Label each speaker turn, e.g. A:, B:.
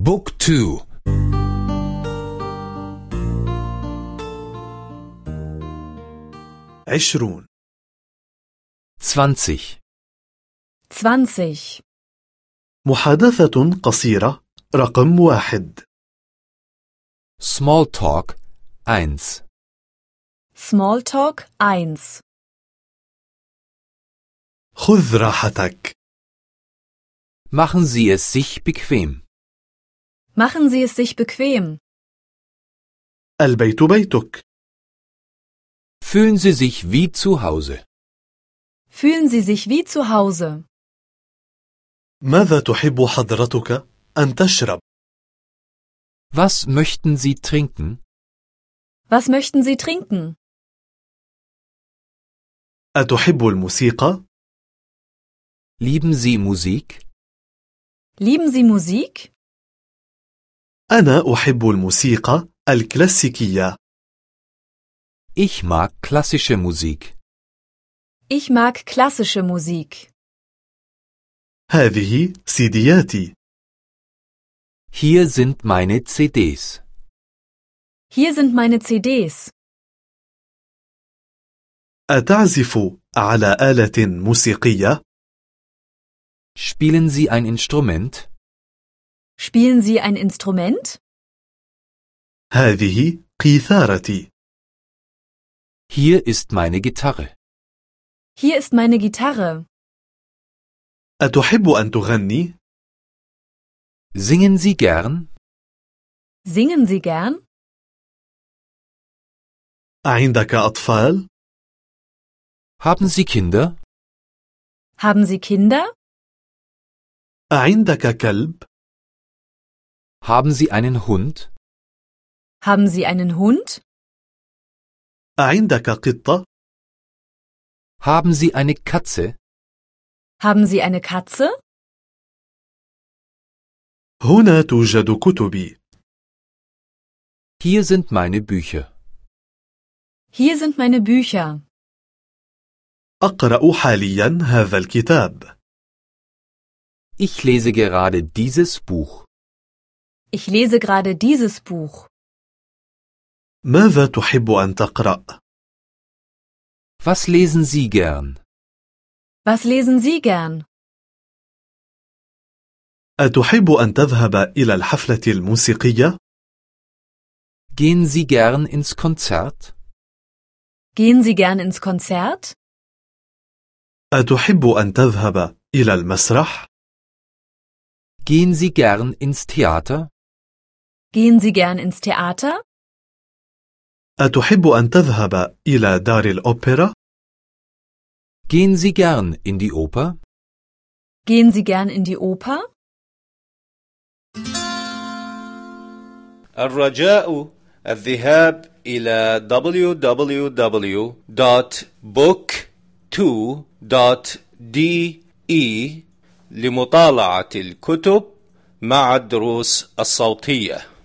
A: بوك تو
B: عشرون
A: zwanzig
C: zwanzig
B: محادثة قصيرة رقم واحد
A: Small Talk 1
C: Smalltalk 1
B: خذ راحتك
A: Machen Sie es sich bequem.
C: Machen Sie es sich bequem.
B: البيت بيتك
A: Fühlen Sie sich wie zu Hause.
C: Fühlen Sie sich wie zu Hause.
B: ماذا تحب حضرتك أن تشرب؟
A: Was möchten Sie trinken?
C: Was möchten Sie trinken?
B: أتحب الموسيقى؟
A: Lieben Sie Musik?
C: Lieben Sie Musik?
B: أنا أحب الموسيقى الكلاسيكية
A: Ich mag klassische Musik.
C: Ich mag klassische Musik.
B: هذه سيدياتي
A: Hier sind meine CDs.
C: Hier sind meine CDs.
B: أتعزف على آلة موسيقية؟
A: Spielen Sie ein Instrument?
C: Spielen Sie ein Instrument?
B: هذه قيثارتي
A: Hier ist meine Gitarre.
C: Hier ist meine Gitarre.
B: أتحب أن تغني؟
A: Singen Sie gern?
C: Singen Sie gern?
B: أعندك أطفال؟
A: Haben Sie Kinder?
C: Haben Sie Kinder?
B: أعندك كلب؟
A: Haben Sie einen Hund?
C: Haben Sie einen Hund?
B: أعندك قطة؟
A: Haben Sie eine Katze?
C: Haben Sie eine Katze?
B: هنا توجد كتبي
A: Hier sind meine Bücher.
C: Hier sind meine Bücher.
B: أقرأ حاليا هذا الكتاب
A: Ich lese gerade dieses Buch.
C: Ich lese gerade dieses Buch.
B: ماذا تحب أن تقرأ؟
A: Was lesen Sie gern?
C: Was lesen Sie gern?
B: أتحب أن تذهب إلى الحفلة الموسيقية؟
A: Gehen Sie gern ins Konzert?
C: Gehen Sie gern ins Konzert?
B: أتحب أن تذهب إلى المسرح؟
A: Gehen Sie gern ins Theater?
C: Gehen Sie gern ins Theater?
B: أتحب أن تذهب إلى دار الأوبرا؟
A: Gehen Sie gern in die Oper?
C: Gehen Sie gern in die Oper?
D: الرجاء الذهاب إلى www.book2.de لمطالعة الكتب مع الدروس الصوتية